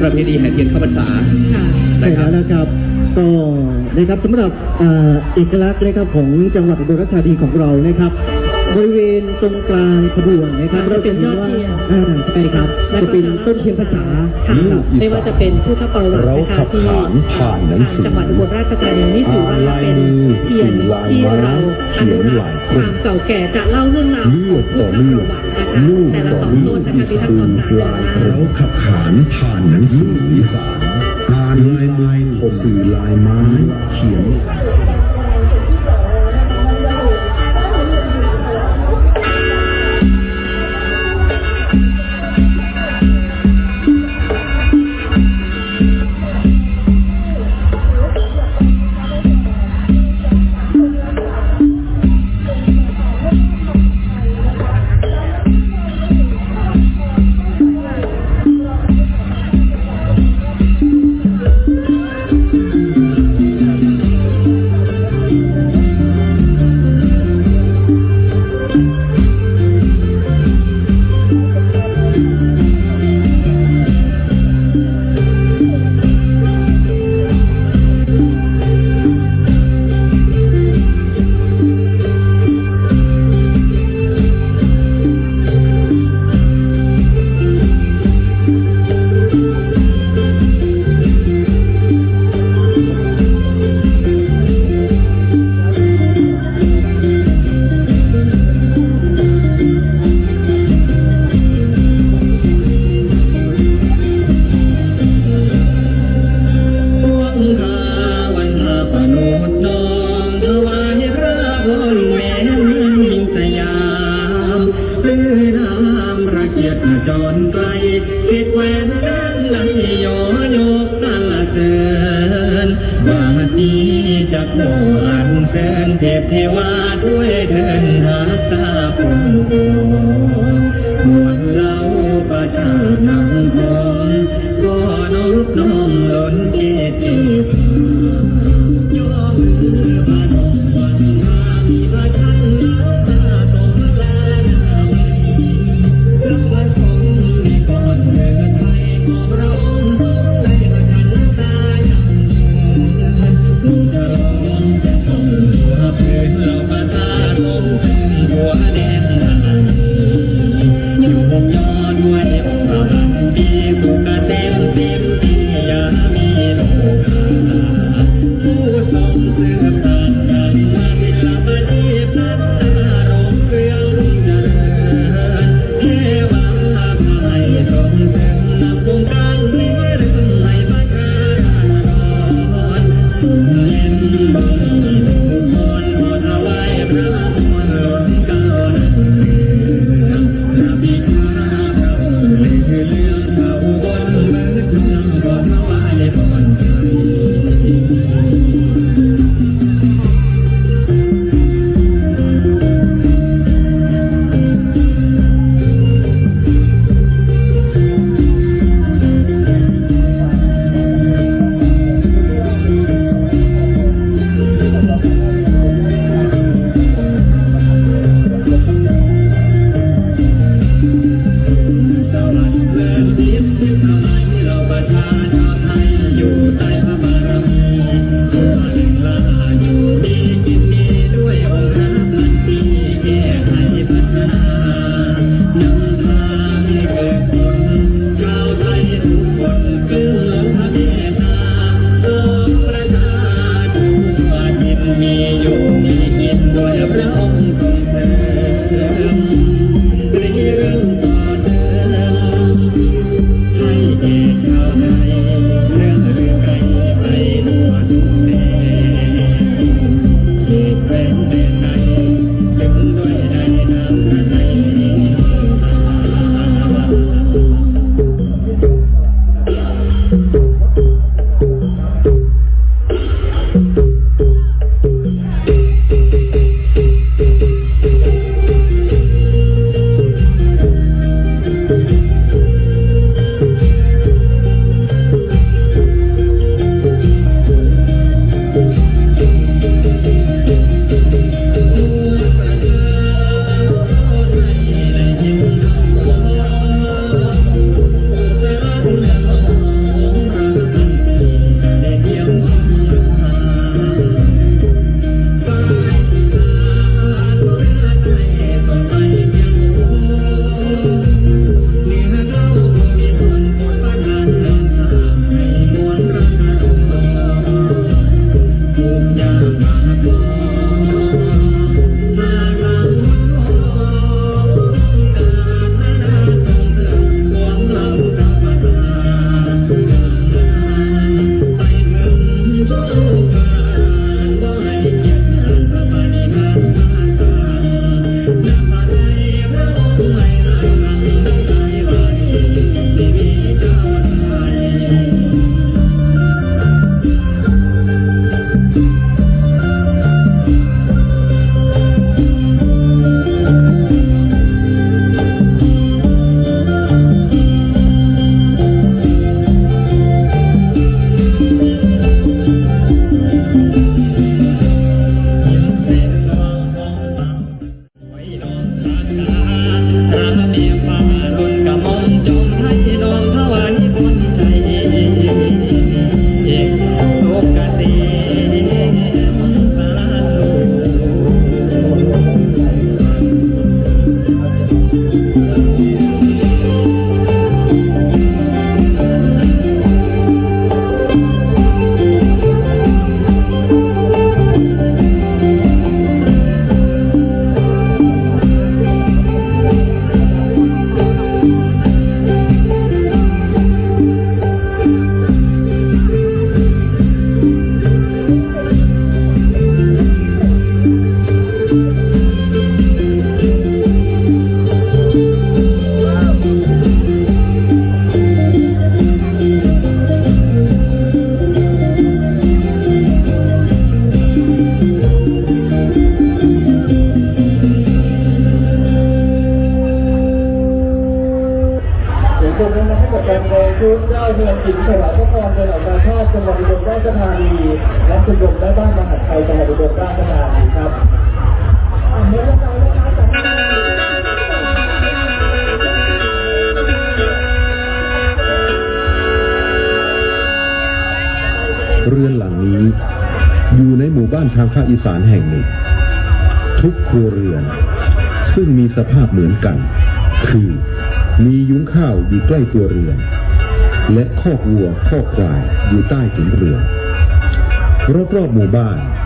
ประเพณีแห่เทียนเข้าพรรษา ค่ะ ใช่แล้วนะครับก็นะครับสำหรับเอ่อเอกลักษณ์นะครับของจังหวัดอุบลราชธานีของเรานะครับ บริเวณตรงกลางขบวนนะครับค่ะเราจะเห็นว่าจะเป็นยอดเทียนอ่าใช่ครับแล้วก็จะเป็นต้นเทียนภาษาค่ะครับไม่ว่าจะเป็นพุทธประวัติเรานะคะขับที่ขานผ่านหนังสือจังหวัดอุบลราชธานีนี่ถือว่าเป็นเทียนที่เราอนุรักษ์ความ เก่าแก่จะเล่าเรื่องราวของพุทธประวัตินะคะลูกแต่ละต่อสองลูต้กนนะคะมีทั้งตอนกลางลายและเราขับขานผ่านหนังสืออีสานอ่านลายไม้ผมสื่อลายไม้เขียน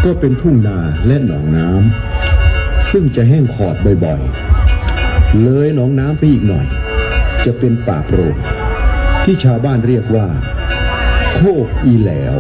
ก็เป็นทุ่งนาและหนองน้ำซึ่งจะแห้งขอดบ่อยๆ เลยหนองน้ำไปอีกหน่อย จะเป็นป่าโปร่งที่ชาวบ้านเรียกว่า โคกอีแหลว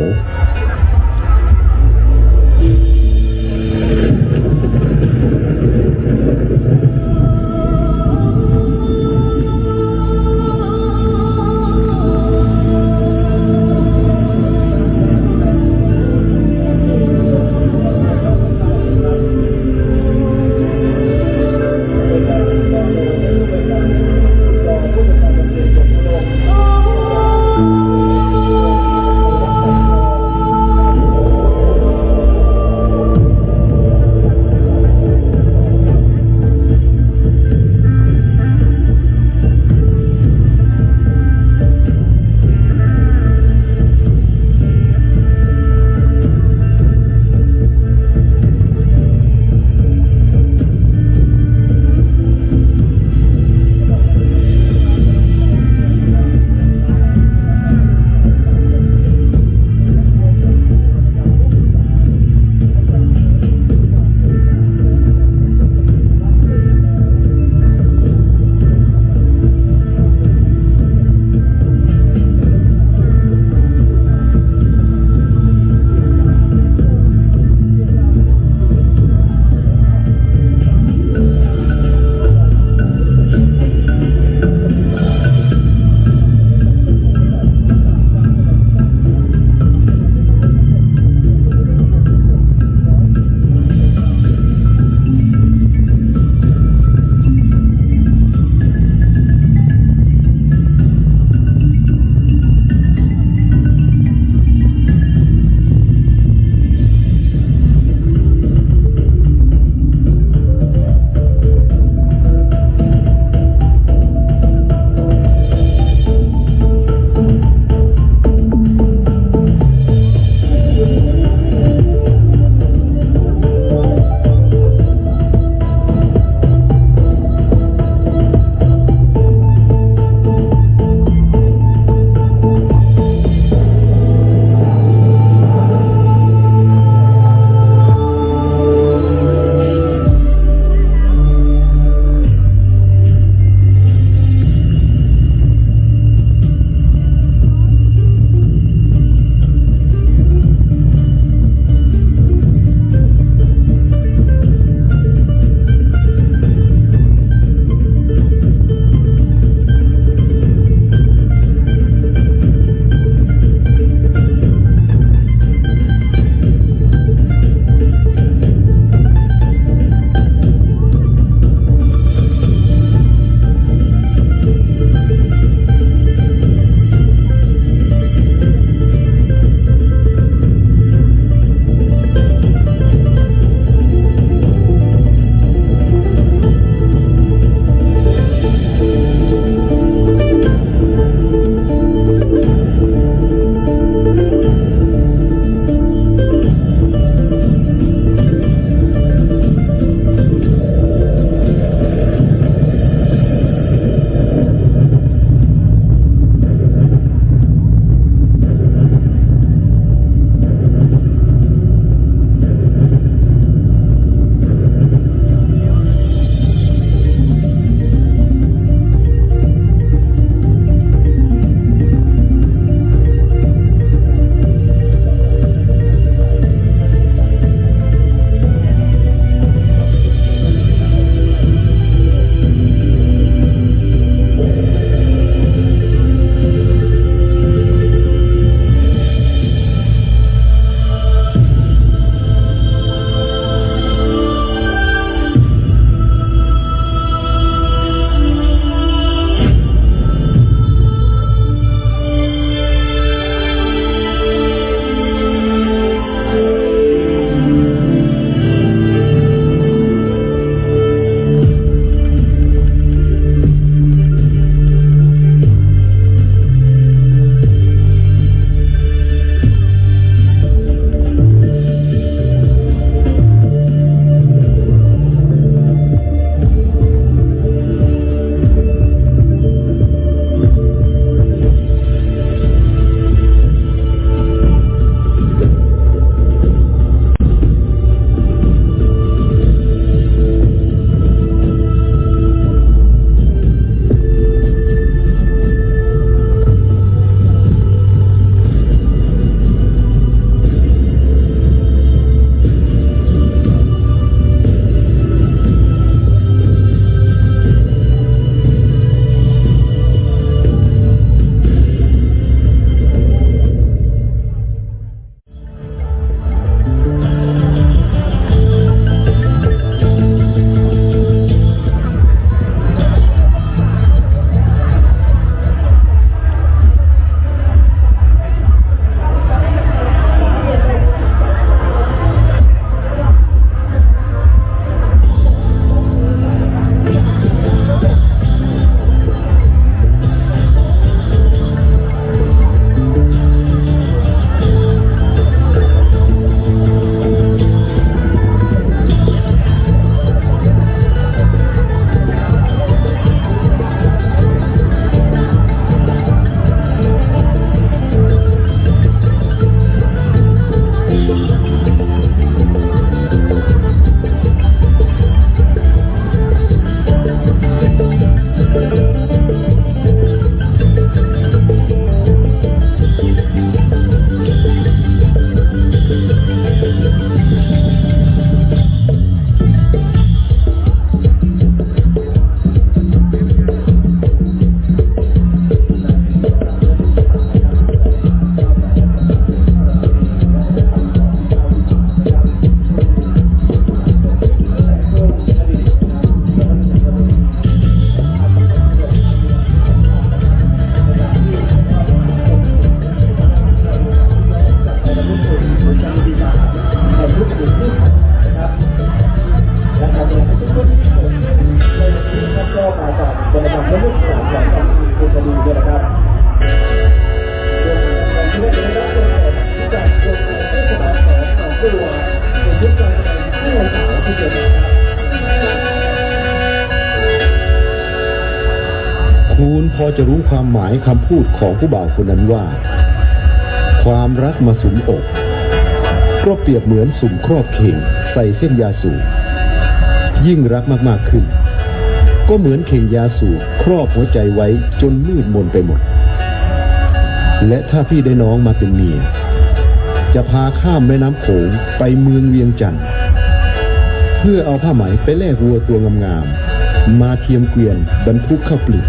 ของผู้บ่าวคนนั้นว่า ความรักมาสุมอกก็เปรียบเหมือนสุ่มครอบเข่งใส่เส้นยาสูบยิ่งรักมากๆขึ้น ก็เหมือนเข่งยาสูบครอบหัวใจไว้จนมืดมนไปหมด และถ้าพี่ได้น้องมาเป็นเมีย จะพาข้ามแม่น้ำโขงไปเมืองเวียงจันทร์เพื่อเอาผ้าไหมไปแลกวัวตัวงามๆมาเทียมเกวียนบรรทุกข้าวเปลือก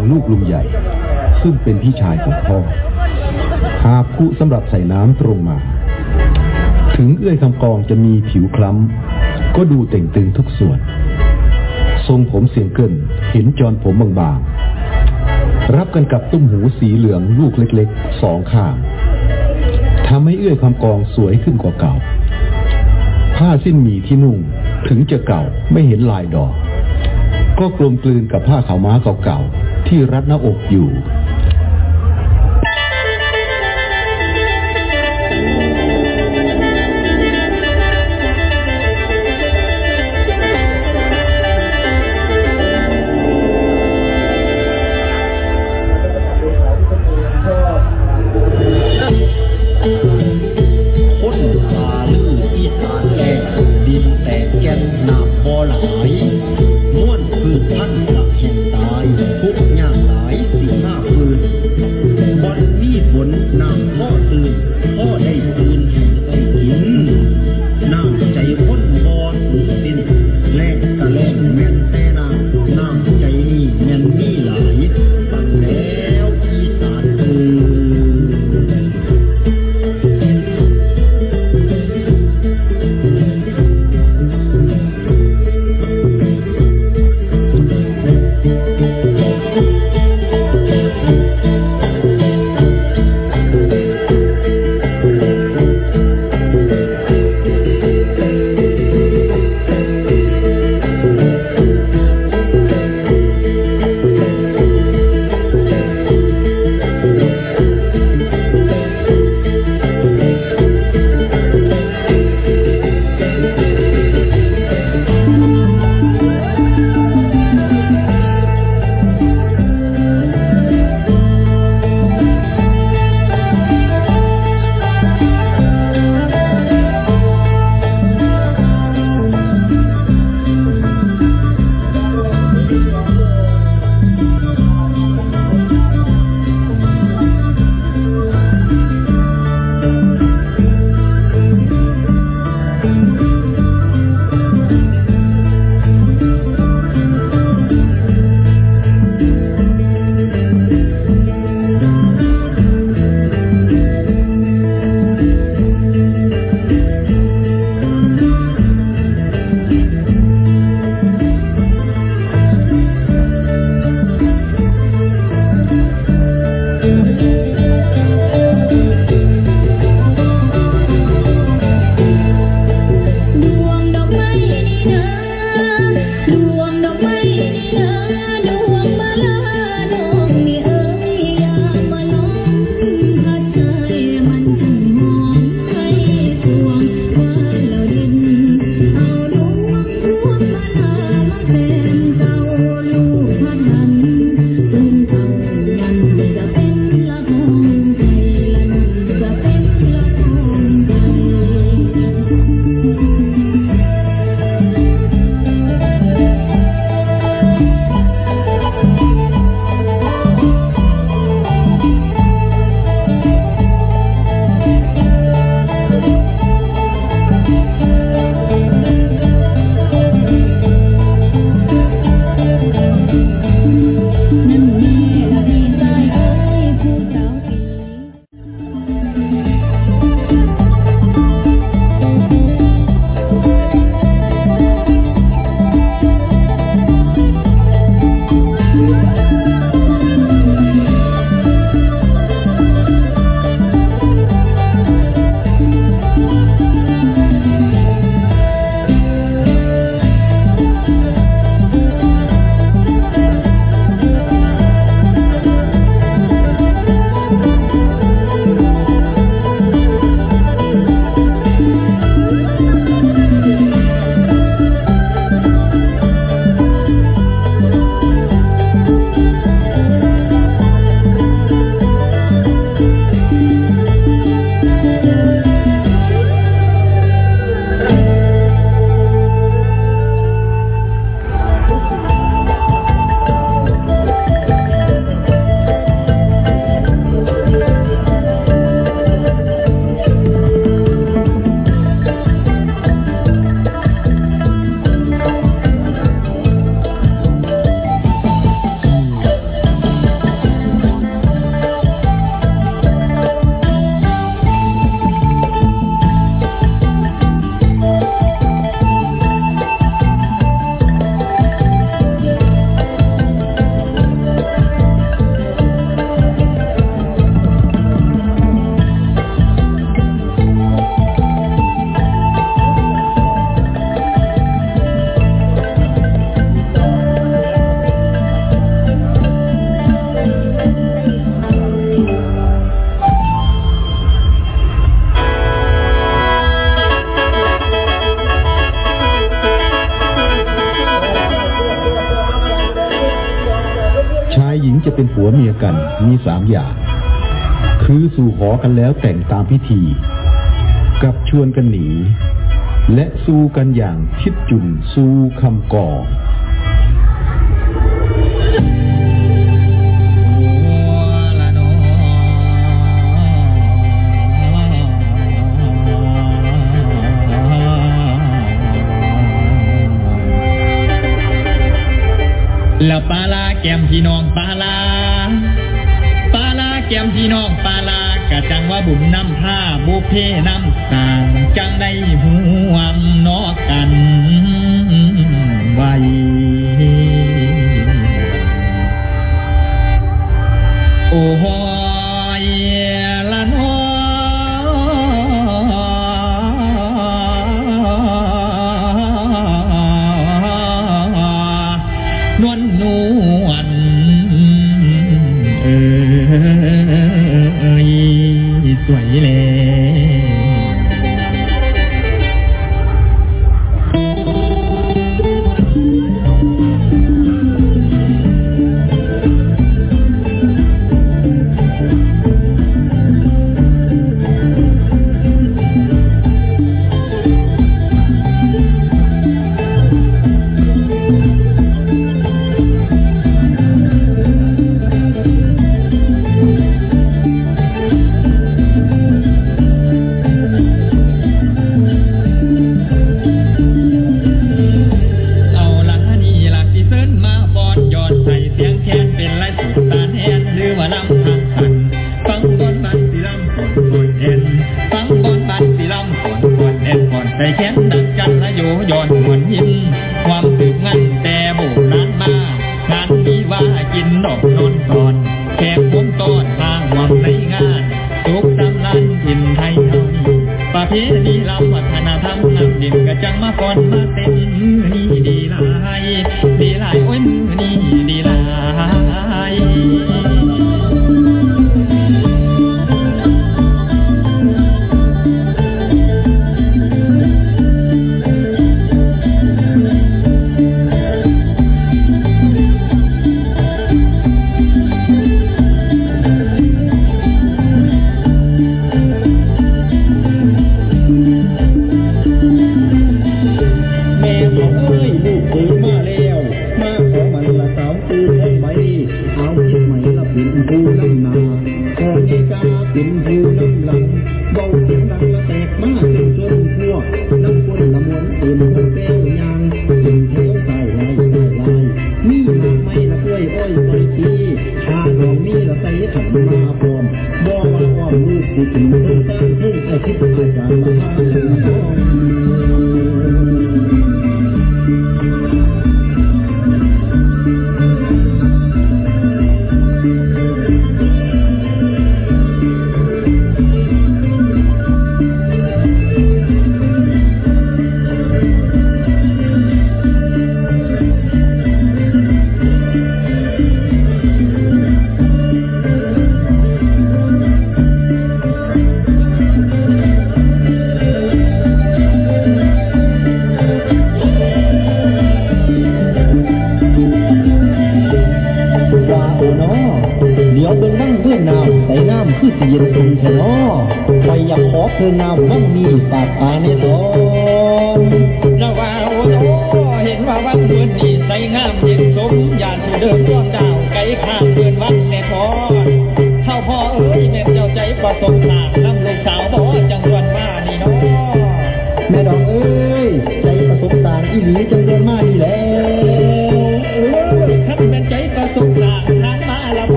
ำกองลูกลุงใหญ่ ซึ่งเป็นพี่ชายของพ่อหาคุสำหรับใส่น้ำตรงมา ถึงเอื้อยคำกองจะมีผิวคล้ำ ก็ดูเต่งตึงทุกส่วน ทรงผมเสียงเกินเห็นจรผมบางๆ รับกันกับตุ้มหูสีเหลืองลูกเล็กๆสองข้างทำให้เอื้อยคำกองสวยขึ้นกว่าเก่า ผ้าสิ้นหมีที่นุ่งถึงจะเก่าไม่เห็นลายดอก ก็กลมกลืนกับผ้าขาวม้าเก่าๆ ที่รัดหน้าอกอยู่ มีสามอย่าง คือสู่ขอกันแล้วแต่งตามพิธี กับชวนกันหนี และสู้กันอย่างชิดจุนสู้คำก่อุมนำผ้าบุเพน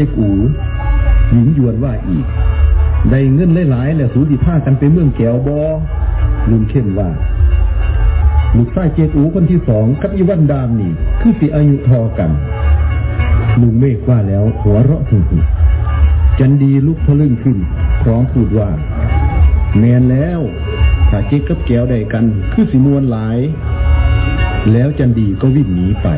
จ๊กูหญิงยวนว่าอีก ได้เงินหลายๆ แล้วสูสิพากันไปเมืองแก้วบอลุงเข้มว่า ลูกชายเจ๊กูคนที่สองกับอีวันดามนี่ คือสิอายุทอกัน ลุงเมฆว่าแล้วหัวเราะหึ่งจันดีลุกทะลึ่งขึ้น พร้อมพูดว่า แมนแล้วถ้าเจ๊กกับแก้วได้กัน คือสิมวนหลาย แล้วจันดีก็วิ่งหนีไป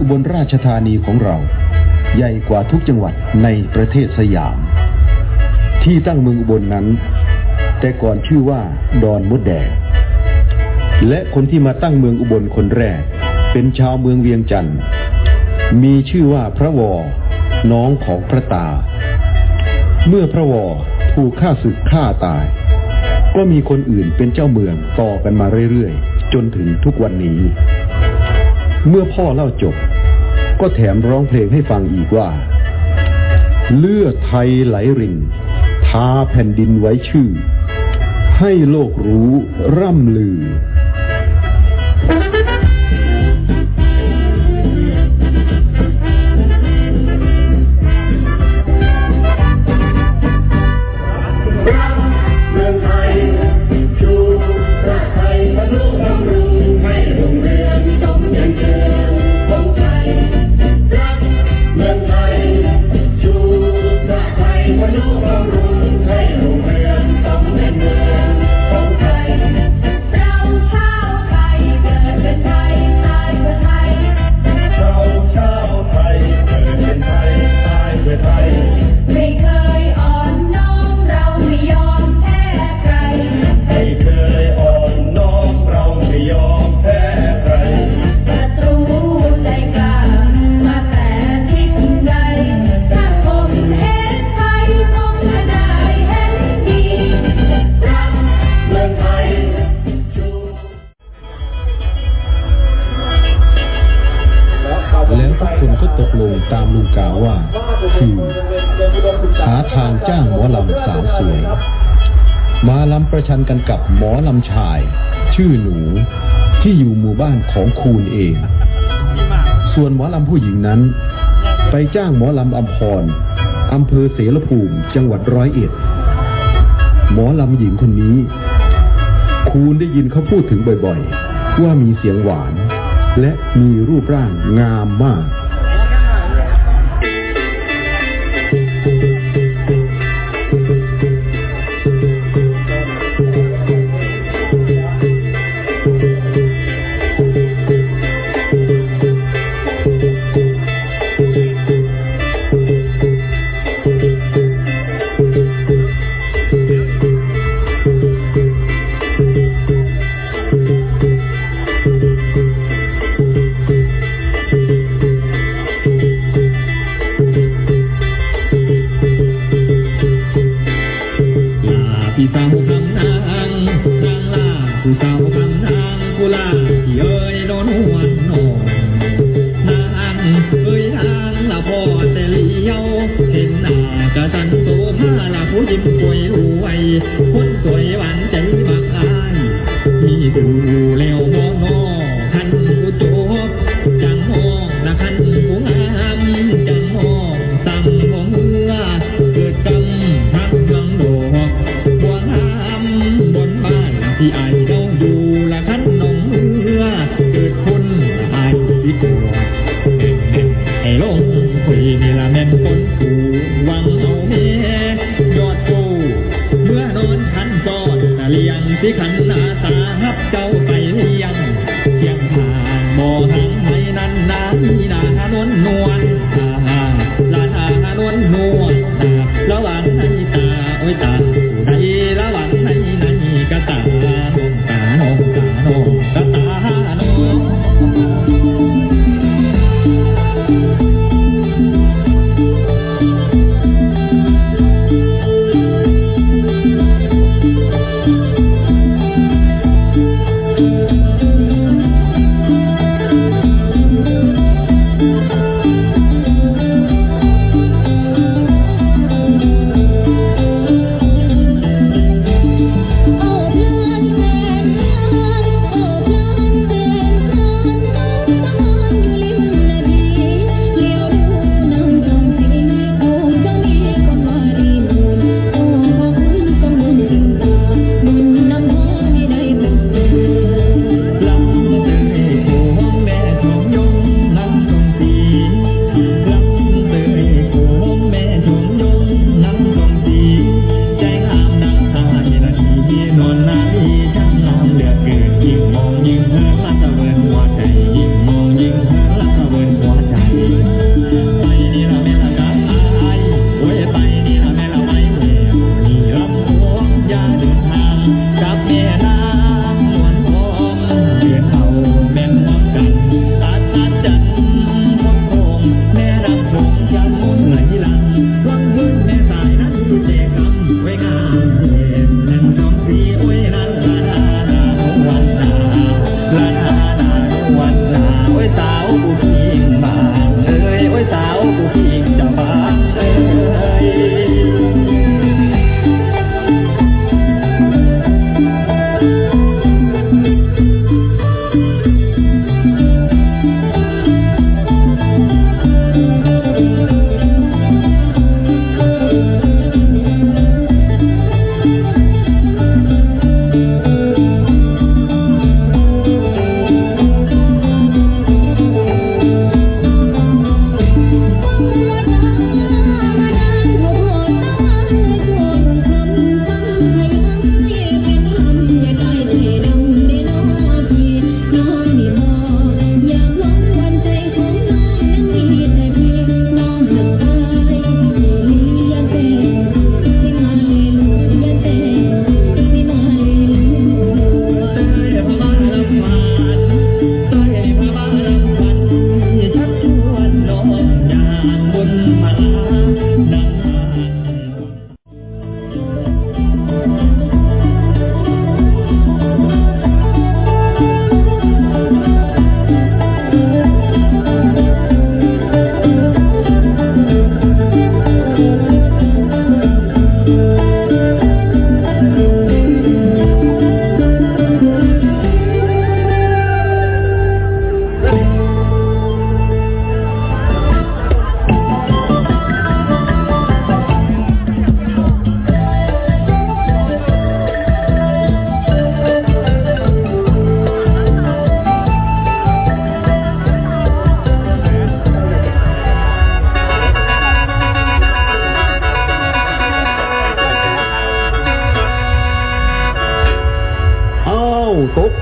อุบลราชธานีของเรา ใหญ่กว่าทุกจังหวัดในประเทศสยาม ที่ตั้งเมืองอุบลนนั้น แต่ก่อนชื่อว่าดอนมดแดง และคนที่มาตั้งเมืองอุบลคนแรก เป็นชาวเมืองเวียงจันทร์มีชื่อว่าพระวอ น้องของพระตา เมื่อพระวอถูกฆ่าศึกฆ่าตาย ก็มีคนอื่นเป็นเจ้าเมืองต่อกันมาเรื่อยๆ จนถึงทุกวันนี้ เมื่อพ่อเล่าจบ ก็แถมร้องเพลงให้ฟังอีกว่า เลือดไทยไหลรินทาแผ่นดินไว้ชื่อ ให้โลกรู้ร่ำลือ ชื่อหนูที่อยู่หมู่บ้านของคูณเอง ส่วนหมอลำผู้หญิงนั้น ไปจ้างหมอลำอัมพรอำเภอเสรภูมิจังหวัดร้อยเอ็ด หมอลำหญิงคนนี้ คูณได้ยินเขาพูดถึงบ่อยๆ ว่ามีเสียงหวาน และมีรูปร่างงามมาก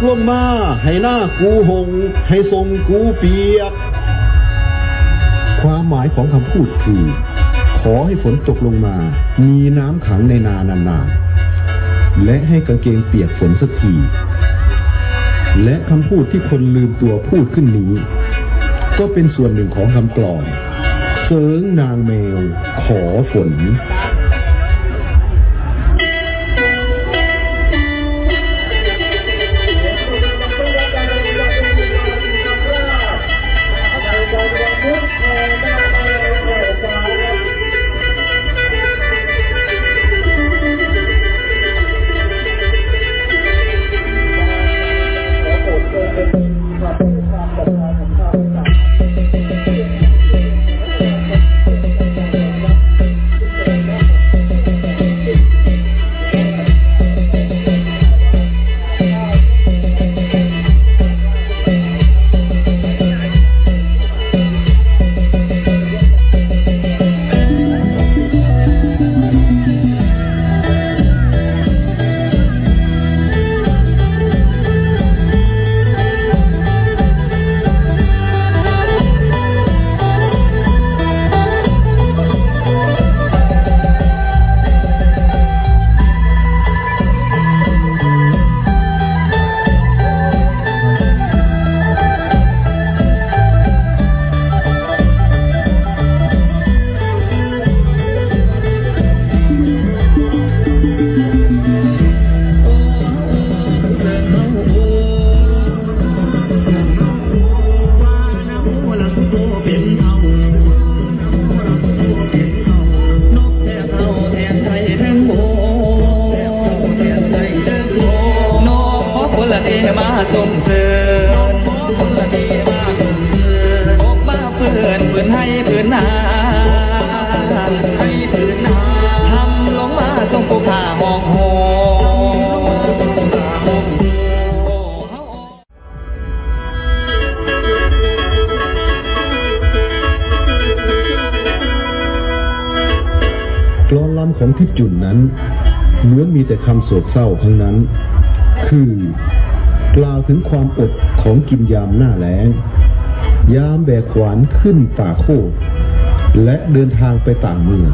ลงมา ให้หน้ากูหง ให้ทรงกูเปียก ความหมายของคำพูดคือ ขอให้ฝนตกลงมา มีน้ำขังในนานานๆและให้กางเกงเปียกฝนสักที และคำพูดที่คนลืมตัวพูดขึ้นนี้ ก็เป็นส่วนหนึ่งของคำกลอนเสิงนางแมว ขอฝน ขึ้นป่าโคดและเดินทางไปต่างเมือง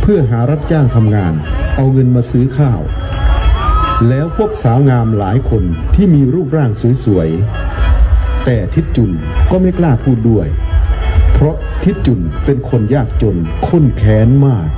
เพื่อหารับจ้างทำงานเอาเงินมาซื้อข้าว แล้วพบสาวงามหลายคนที่มีรูปร่างสวยๆ แต่ทิศจุนก็ไม่กล้าพูดด้วย เพราะทิศจุนเป็นคนยากจนข้นแค้นมาก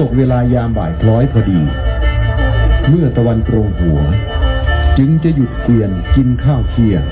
ตกเวลายามบ่ายคล้อยพอดี เมื่อตะวันตรงหัว จึงจะหยุดเกวียนกินข้าวเที่ยง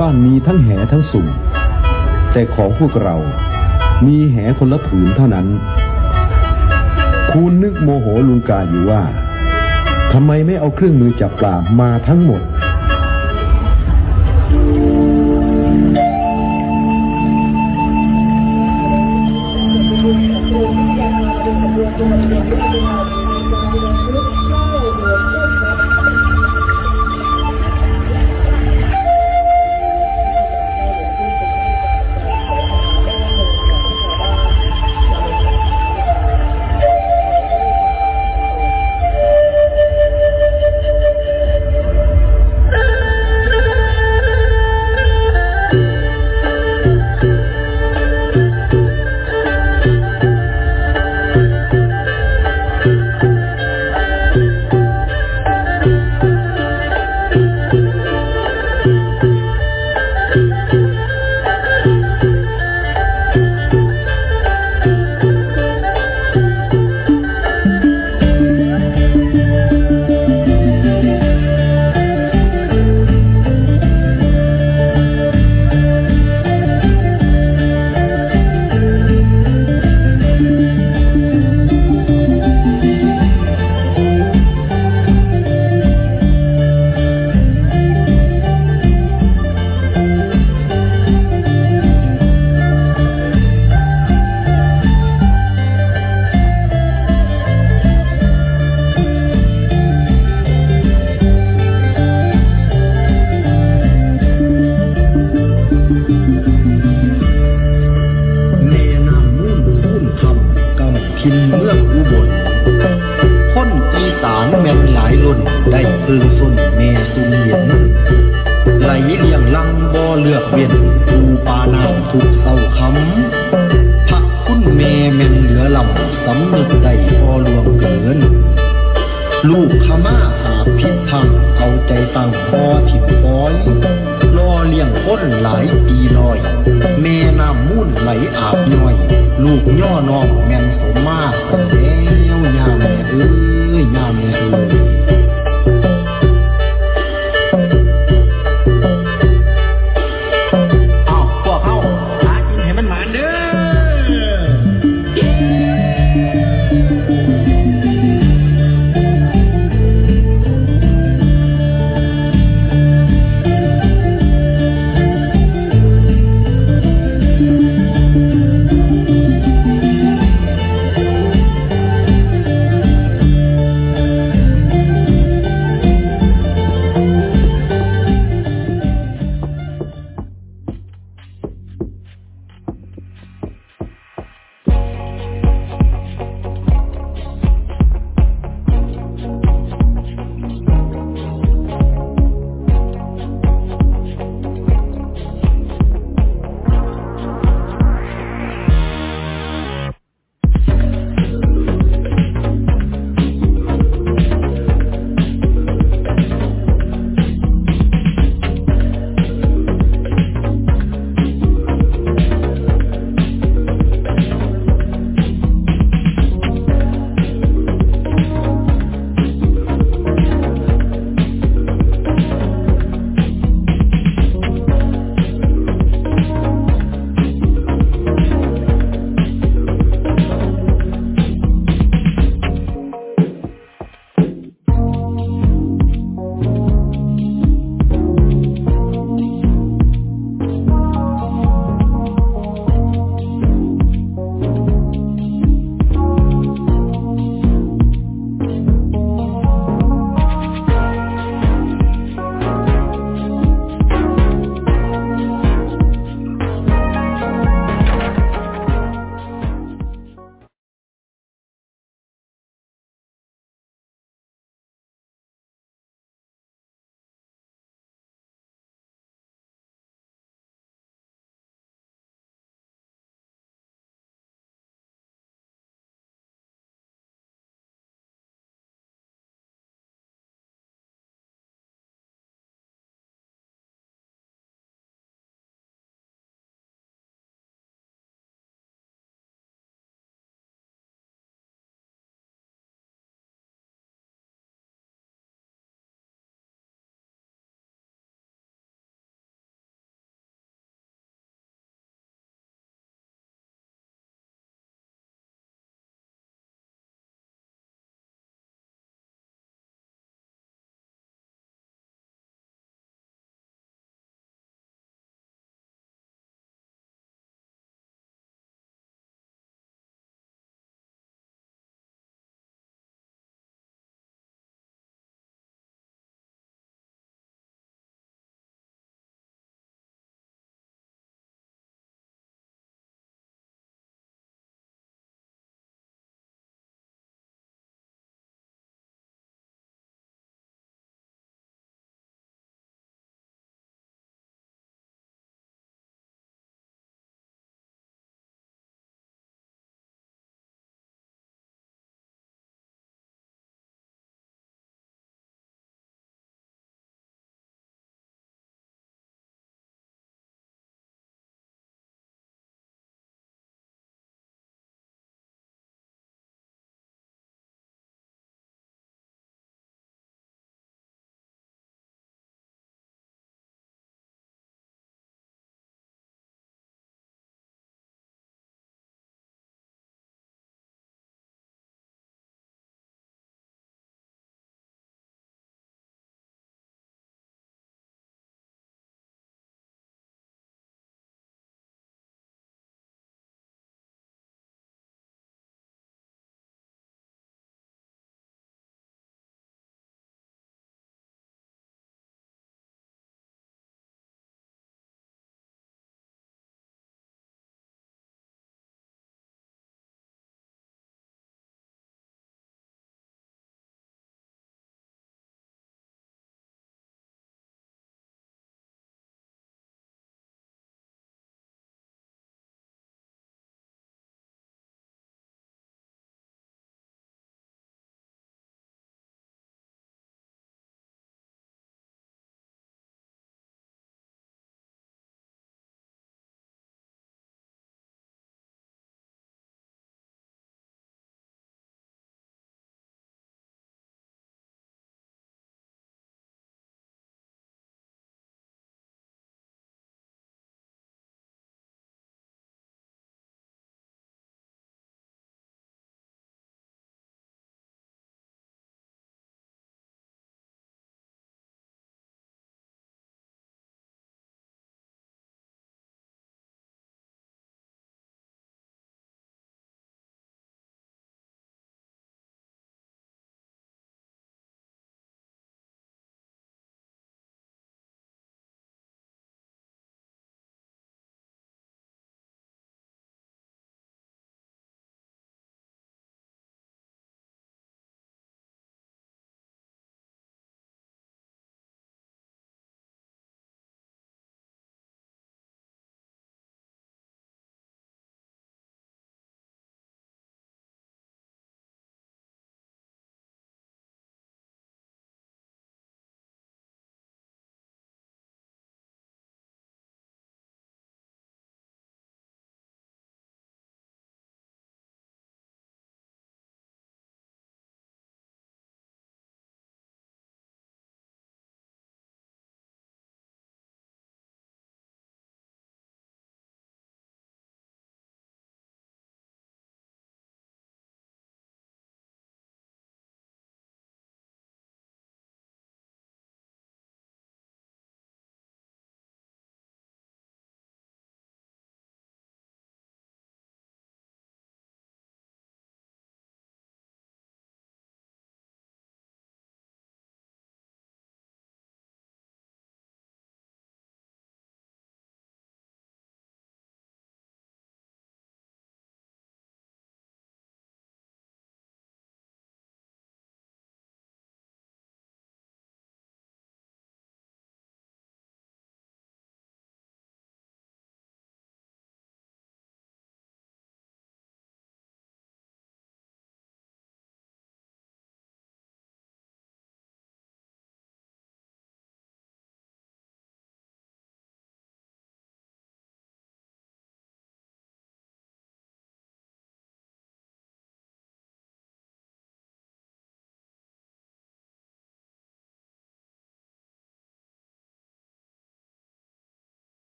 บ้านมีทั้งแหทั้งสุ่มแต่ของพวกเรา มีแหคนละผืนเท่านั้น คุณนึกโมโหลุงกาอยู่ว่าทำไมไม่เอาเครื่องมือจับปลามาทั้งหมด